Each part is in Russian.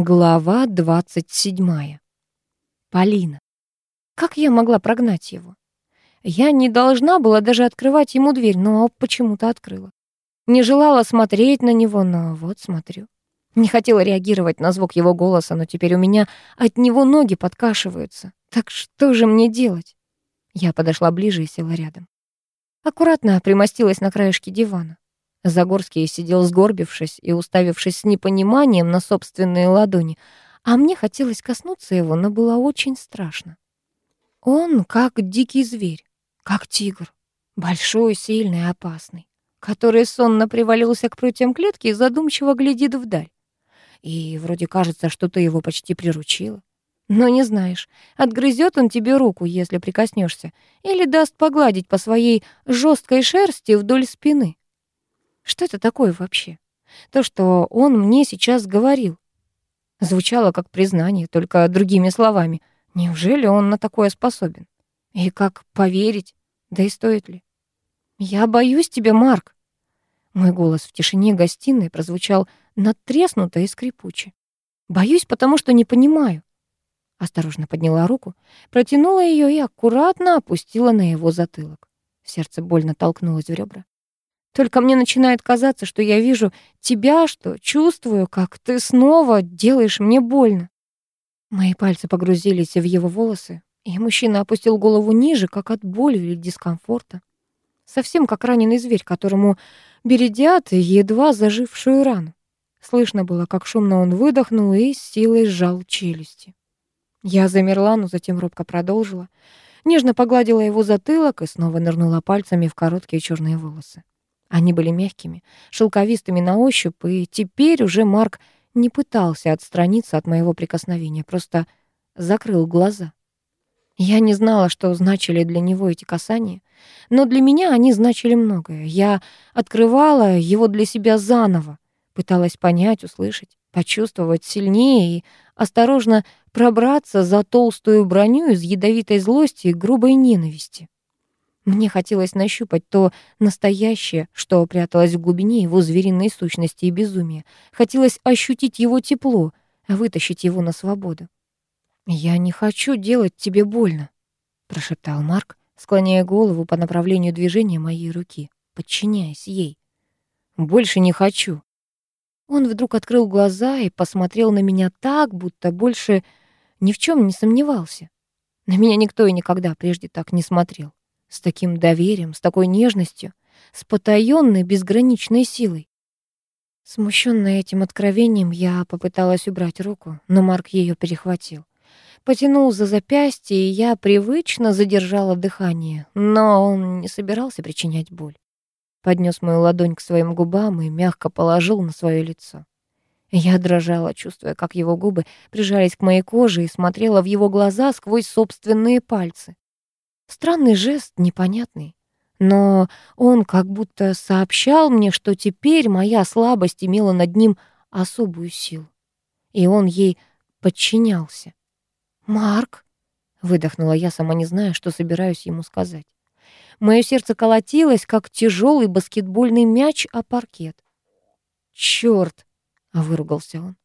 Глава 27. Полина. Как я могла прогнать его? Я не должна была даже открывать ему дверь, но почему-то открыла. Не желала смотреть на него, но вот смотрю. Не хотела реагировать на звук его голоса, но теперь у меня от него ноги подкашиваются. Так что же мне делать? Я подошла ближе и села рядом. Аккуратно примостилась на краешке дивана. Загорский сидел сгорбившись и уставившись с непониманием на собственные ладони, а мне хотелось коснуться его, но было очень страшно. Он как дикий зверь, как тигр, большой, сильный, опасный, который сонно привалился к прутьям клетки и задумчиво глядит вдаль. И вроде кажется, что ты его почти приручила. Но не знаешь, отгрызет он тебе руку, если прикоснешься, или даст погладить по своей жесткой шерсти вдоль спины. Что это такое вообще? То, что он мне сейчас говорил. Звучало как признание, только другими словами. Неужели он на такое способен? И как поверить? Да и стоит ли? «Я боюсь тебя, Марк!» Мой голос в тишине гостиной прозвучал надтреснуто и скрипуче. «Боюсь, потому что не понимаю». Осторожно подняла руку, протянула ее и аккуратно опустила на его затылок. Сердце больно толкнулось в ребра. Только мне начинает казаться, что я вижу тебя, что чувствую, как ты снова делаешь мне больно. Мои пальцы погрузились в его волосы, и мужчина опустил голову ниже, как от боли или дискомфорта. Совсем как раненый зверь, которому бередят едва зажившую рану. Слышно было, как шумно он выдохнул и с силой сжал челюсти. Я замерла, но затем робко продолжила. Нежно погладила его затылок и снова нырнула пальцами в короткие черные волосы. Они были мягкими, шелковистыми на ощупь, и теперь уже Марк не пытался отстраниться от моего прикосновения, просто закрыл глаза. Я не знала, что значили для него эти касания, но для меня они значили многое. Я открывала его для себя заново, пыталась понять, услышать, почувствовать сильнее и осторожно пробраться за толстую броню из ядовитой злости и грубой ненависти. Мне хотелось нащупать то настоящее, что пряталось в глубине его звериной сущности и безумия. Хотелось ощутить его тепло, вытащить его на свободу. «Я не хочу делать тебе больно», — прошептал Марк, склоняя голову по направлению движения моей руки, подчиняясь ей. «Больше не хочу». Он вдруг открыл глаза и посмотрел на меня так, будто больше ни в чем не сомневался. На меня никто и никогда прежде так не смотрел с таким доверием, с такой нежностью, с потаённой безграничной силой. Смущенная этим откровением, я попыталась убрать руку, но Марк ее перехватил. Потянул за запястье, и я привычно задержала дыхание, но он не собирался причинять боль. Поднес мою ладонь к своим губам и мягко положил на свое лицо. Я дрожала, чувствуя, как его губы прижались к моей коже и смотрела в его глаза сквозь собственные пальцы. Странный жест, непонятный. Но он как будто сообщал мне, что теперь моя слабость имела над ним особую силу. И он ей подчинялся. «Марк», — выдохнула я, сама не зная, что собираюсь ему сказать. Мое сердце колотилось, как тяжелый баскетбольный мяч о паркет. «Чёрт!» — выругался он.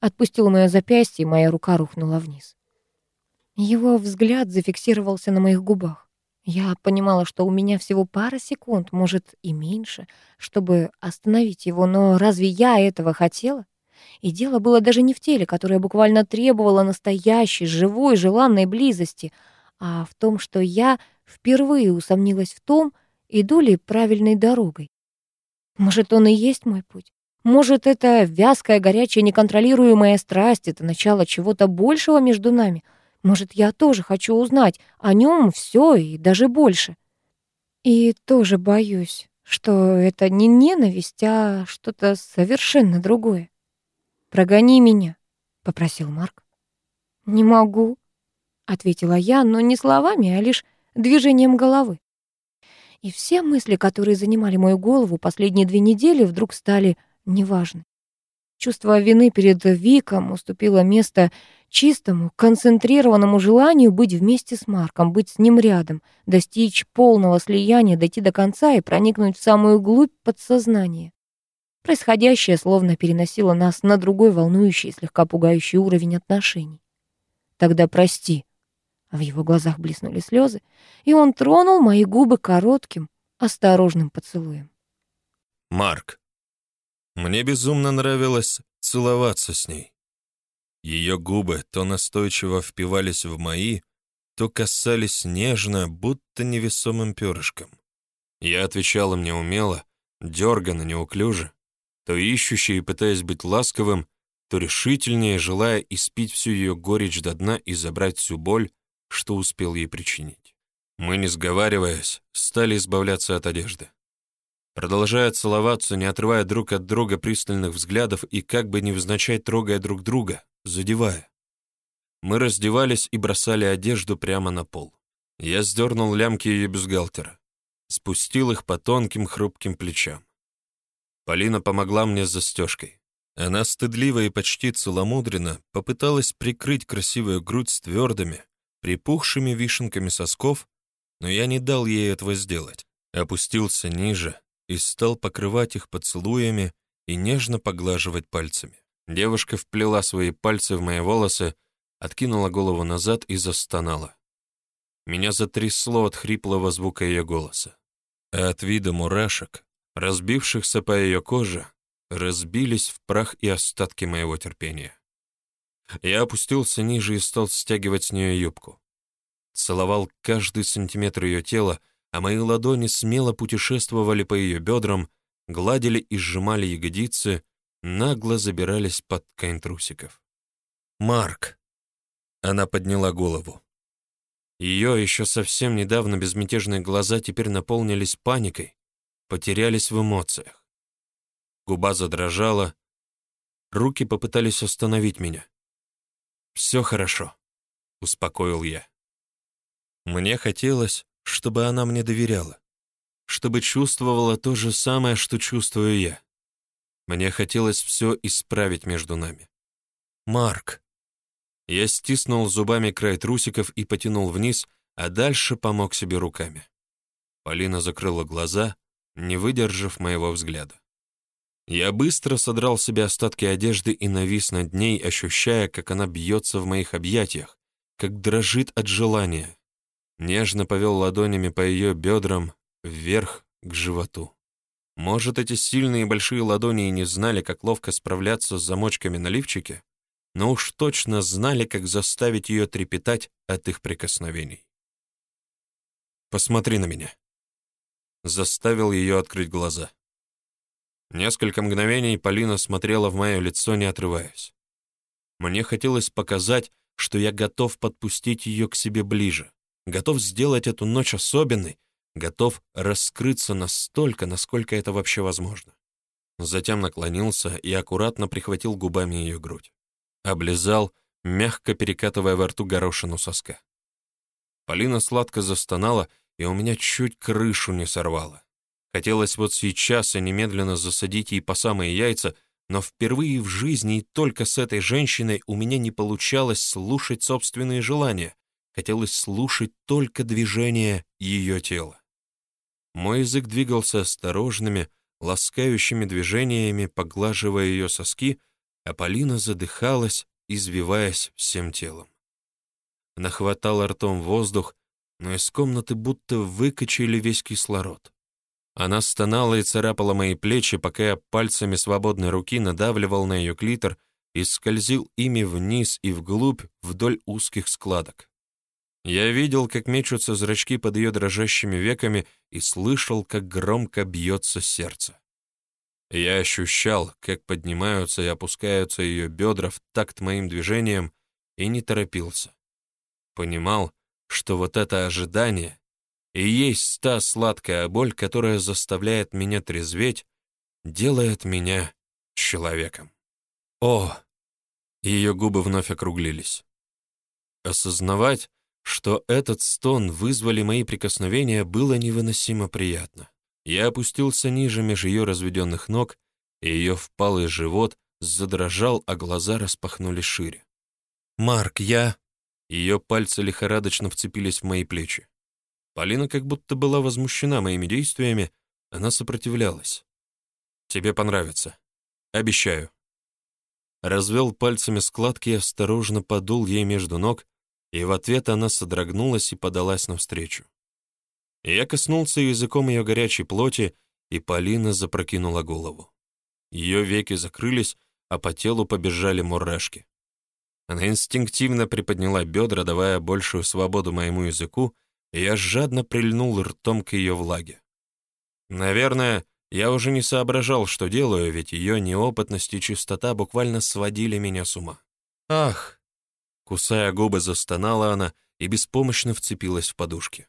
Отпустил мое запястье, и моя рука рухнула вниз. Его взгляд зафиксировался на моих губах. Я понимала, что у меня всего пара секунд, может, и меньше, чтобы остановить его, но разве я этого хотела? И дело было даже не в теле, которое буквально требовало настоящей, живой, желанной близости, а в том, что я впервые усомнилась в том, иду ли правильной дорогой. Может, он и есть мой путь? Может, это вязкая, горячая, неконтролируемая страсть, это начало чего-то большего между нами — может, я тоже хочу узнать о нем все и даже больше. И тоже боюсь, что это не ненависть, а что-то совершенно другое. «Прогони меня», — попросил Марк. «Не могу», — ответила я, но не словами, а лишь движением головы. И все мысли, которые занимали мою голову последние две недели, вдруг стали неважны. Чувство вины перед Виком уступило место чистому, концентрированному желанию быть вместе с Марком, быть с ним рядом, достичь полного слияния, дойти до конца и проникнуть в самую глубь подсознания. Происходящее словно переносило нас на другой волнующий, слегка пугающий уровень отношений. «Тогда прости». В его глазах блеснули слезы, и он тронул мои губы коротким, осторожным поцелуем. «Марк, мне безумно нравилось целоваться с ней. Ее губы то настойчиво впивались в мои, то касались нежно, будто невесомым перышком. Я отвечал им неумело, дерганно, неуклюже, то ищущий и пытаясь быть ласковым, то решительнее, желая испить всю ее горечь до дна и забрать всю боль, что успел ей причинить. Мы, не сговариваясь, стали избавляться от одежды. Продолжая целоваться, не отрывая друг от друга пристальных взглядов и как бы невзначай трогая друг друга, задевая. Мы раздевались и бросали одежду прямо на пол. Я сдернул лямки ее бюстгальтера, спустил их по тонким хрупким плечам. Полина помогла мне с застежкой. Она стыдливо и почти целомудренно попыталась прикрыть красивую грудь с твердыми, припухшими вишенками сосков, но я не дал ей этого сделать. Опустился ниже и стал покрывать их поцелуями и нежно поглаживать пальцами. Девушка вплела свои пальцы в мои волосы, откинула голову назад и застонала. Меня затрясло от хриплого звука ее голоса. А от вида мурашек, разбившихся по ее коже, разбились в прах и остатки моего терпения. Я опустился ниже и стал стягивать с нее юбку. Целовал каждый сантиметр ее тела, а мои ладони смело путешествовали по ее бедрам, гладили и сжимали ягодицы, нагло забирались под ткань трусиков. «Марк!» Она подняла голову. Ее еще совсем недавно безмятежные глаза теперь наполнились паникой, потерялись в эмоциях. Губа задрожала, руки попытались остановить меня. «Все хорошо», — успокоил я. Мне хотелось, чтобы она мне доверяла, чтобы чувствовала то же самое, что чувствую я. Мне хотелось все исправить между нами. «Марк!» Я стиснул зубами край трусиков и потянул вниз, а дальше помог себе руками. Полина закрыла глаза, не выдержав моего взгляда. Я быстро содрал с себя остатки одежды и навис над ней, ощущая, как она бьется в моих объятиях, как дрожит от желания. Нежно повел ладонями по ее бедрам вверх к животу. Может, эти сильные большие ладони и не знали, как ловко справляться с замочками на лифчике, но уж точно знали, как заставить ее трепетать от их прикосновений. «Посмотри на меня», — заставил ее открыть глаза. Несколько мгновений Полина смотрела в мое лицо, не отрываясь. Мне хотелось показать, что я готов подпустить ее к себе ближе, готов сделать эту ночь особенной, готов раскрыться настолько, насколько это вообще возможно. Затем наклонился и аккуратно прихватил губами ее грудь облизал, мягко перекатывая во рту горошину соска. Полина сладко застонала, и у меня чуть крышу не сорвало. Хотелось вот сейчас и немедленно засадить ей по самые яйца, но впервые в жизни и только с этой женщиной у меня не получалось слушать собственные желания. Хотелось слушать только движения ее тела. Мой язык двигался осторожными, ласкающими движениями, поглаживая ее соски, а Полина задыхалась, извиваясь всем телом. Она хватала ртом воздух, но из комнаты будто выкачали весь кислород. Она стонала и царапала мои плечи, пока я пальцами свободной руки надавливал на ее клитор и скользил ими вниз и вглубь вдоль узких складок. Я видел, как мечутся зрачки под ее дрожащими веками и слышал, как громко бьется сердце. Я ощущал, как поднимаются и опускаются ее бедра в такт моим движениям, и не торопился. Понимал, что вот это ожидание и есть та сладкая боль, которая заставляет меня трезветь, делает меня человеком. О! Ее губы вновь округлились. Осознавать, что этот стон вызвали мои прикосновения, было невыносимо приятно. Я опустился ниже меж ее разведенных ног, и ее впалый живот задрожал, а глаза распахнули шире. «Марк, я...» Ее пальцы лихорадочно вцепились в мои плечи. Полина как будто была возмущена моими действиями, она сопротивлялась. Тебе понравится. Обещаю». Развел пальцами складки и осторожно подул ей между ног, и в ответ она содрогнулась и подалась навстречу. Я коснулся языком ее горячей плоти, и Полина запрокинула голову. Ее веки закрылись, а по телу побежали мурашки. Она инстинктивно приподняла бедра, давая большую свободу моему языку, и я жадно прильнул ртом к ее влаге. Наверное, я уже не соображал, что делаю, ведь ее неопытность и чистота буквально сводили меня с ума. «Ах!» Кусая губы, застонала она и беспомощно вцепилась в подушки.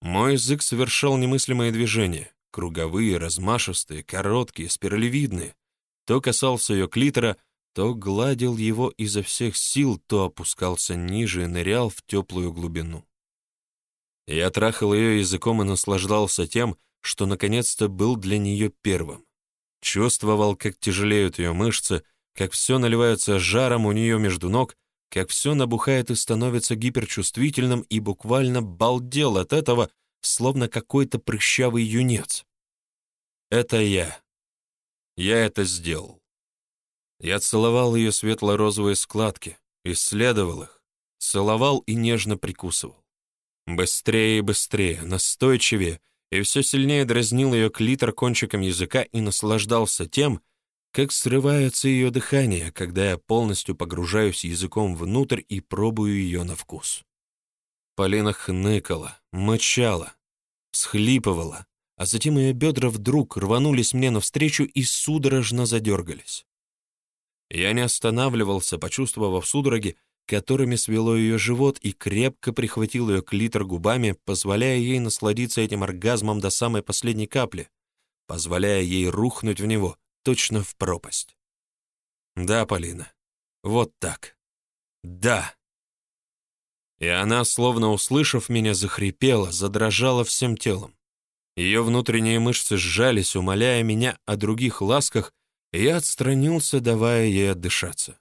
Мой язык совершал немыслимые движения, круговые, размашистые, короткие, спиралевидные. То касался ее клитора, то гладил его изо всех сил, то опускался ниже и нырял в теплую глубину. Я трахал ее языком и наслаждался тем, что наконец-то был для нее первым. Чувствовал, как тяжелеют ее мышцы, как все наливается жаром у нее между ног, как все набухает и становится гиперчувствительным, и буквально балдел от этого, словно какой-то прыщавый юнец. Это я. Я это сделал. Я целовал ее светло-розовые складки, исследовал их, целовал и нежно прикусывал. Быстрее и быстрее, настойчивее, и все сильнее дразнил ее клитор кончиком языка и наслаждался тем, как срывается ее дыхание, когда я полностью погружаюсь языком внутрь и пробую ее на вкус. Полина хныкала, мычала, схлипывала, а затем ее бедра вдруг рванулись мне навстречу и судорожно задергались. Я не останавливался, почувствовав судороги, которыми свело ее живот, и крепко прихватил ее клитор губами, позволяя ей насладиться этим оргазмом до самой последней капли, позволяя ей рухнуть в него, точно в пропасть. Да, Полина, вот так. Да. И она, словно услышав меня, захрипела, задрожала всем телом. Ее внутренние мышцы сжались, умоляя меня о других ласках, я отстранился, давая ей отдышаться.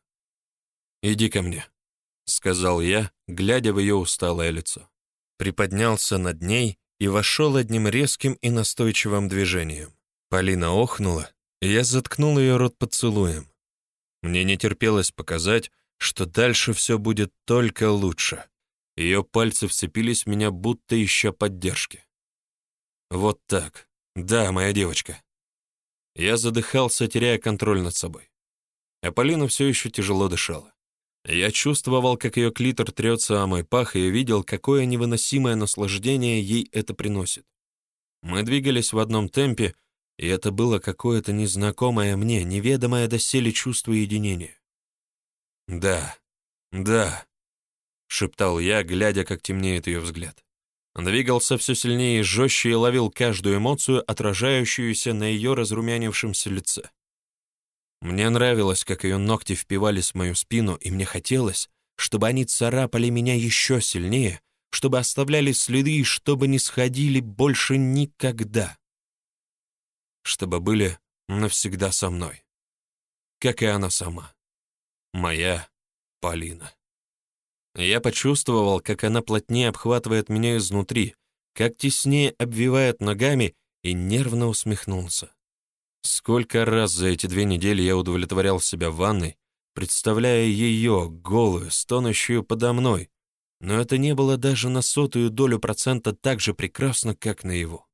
«Иди ко мне», — сказал я, глядя в ее усталое лицо. Приподнялся над ней и вошел одним резким и настойчивым движением. Полина охнула, я заткнул ее рот поцелуем. Мне не терпелось показать, что дальше все будет только лучше. Ее пальцы вцепились в меня, будто ища поддержки. Вот так. Да, моя девочка. Я задыхался, теряя контроль над собой. А Полина все еще тяжело дышала. Я чувствовал, как ее клитор трется о мой пах, и видел, какое невыносимое наслаждение ей это приносит. Мы двигались в одном темпе, и это было какое-то незнакомое мне, неведомое доселе чувство единения. «Да, да», — шептал я, глядя, как темнеет ее взгляд. Двигался все сильнее и жестче и ловил каждую эмоцию, отражающуюся на ее разрумянившемся лице. Мне нравилось, как ее ногти впивались в мою спину, и мне хотелось, чтобы они царапали меня еще сильнее, чтобы оставляли следы и чтобы не сходили больше никогда. Чтобы были навсегда со мной. Как и она сама. Моя Полина. Я почувствовал, как она плотнее обхватывает меня изнутри, как теснее обвивает ногами, и нервно усмехнулся. Сколько раз за эти две недели я удовлетворял себя в ванной, представляя ее, голую, стонущую подо мной, но это не было даже на сотую долю процента так же прекрасно, как на его.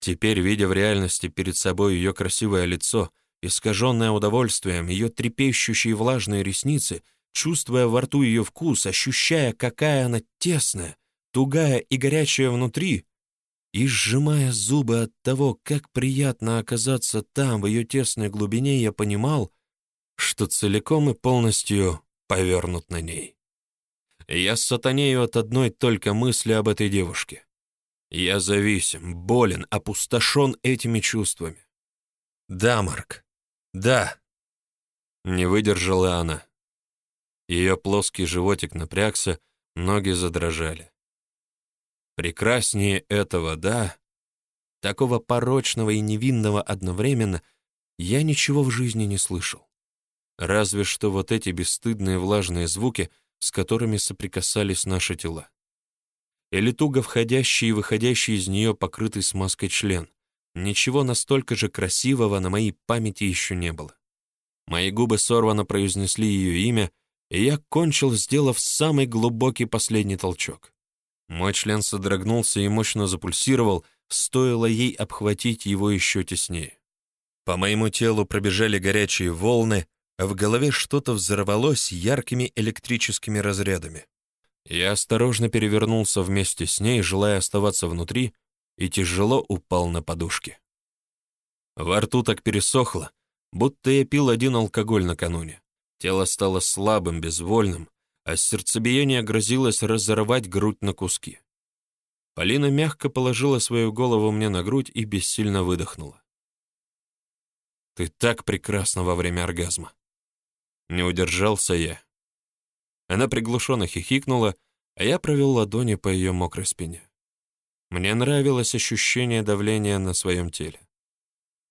Теперь, видя в реальности перед собой ее красивое лицо, искаженное удовольствием, ее трепещущие влажные ресницы — чувствуя во рту ее вкус, ощущая, какая она тесная, тугая и горячая внутри, и сжимая зубы от того, как приятно оказаться там, в ее тесной глубине, я понимал, что целиком и полностью повернут на ней. Я сатанею от одной только мысли об этой девушке. Я зависим, болен, опустошен этими чувствами. Да, Марк, да. Не выдержала она. Ее плоский животик напрягся, ноги задрожали. Прекраснее этого, да? Такого порочного и невинного одновременно я ничего в жизни не слышал. Разве что вот эти бесстыдные влажные звуки, с которыми соприкасались наши тела. Или туго входящий и выходящий из нее покрытый смазкой член, ничего настолько же красивого на моей памяти еще не было. Мои губы сорвано произнесли ее имя, и я кончил, сделав самый глубокий последний толчок. Мой член содрогнулся и мощно запульсировал, стоило ей обхватить его еще теснее. По моему телу пробежали горячие волны, а в голове что-то взорвалось яркими электрическими разрядами. Я осторожно перевернулся вместе с ней, желая оставаться внутри, и тяжело упал на подушки. Во рту так пересохло, будто я пил один алкоголь накануне. Тело стало слабым, безвольным, а сердцебиение грозилось разорвать грудь на куски. Полина мягко положила свою голову мне на грудь и бессильно выдохнула. «Ты так прекрасна во время оргазма!» Не удержался я. Она приглушенно хихикнула, а я провел ладони по ее мокрой спине. Мне нравилось ощущение давления на своем теле.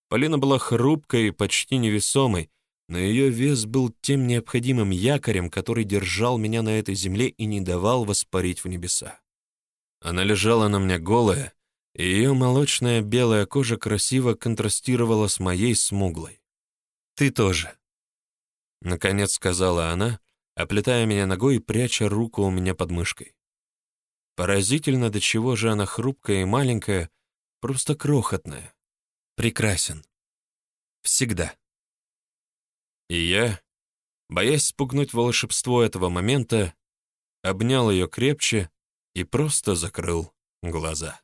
Полина была хрупкой и почти невесомой, но ее вес был тем необходимым якорем, который держал меня на этой земле и не давал воспарить в небеса. Она лежала на мне голая, и ее молочная белая кожа красиво контрастировала с моей смуглой. «Ты тоже», — наконец сказала она, оплетая меня ногой и пряча руку у меня под мышкой. Поразительно, до чего же она хрупкая и маленькая, просто крохотная. Прекрасен. Всегда. И я, боясь спугнуть волшебство этого момента, обнял ее крепче и просто закрыл глаза.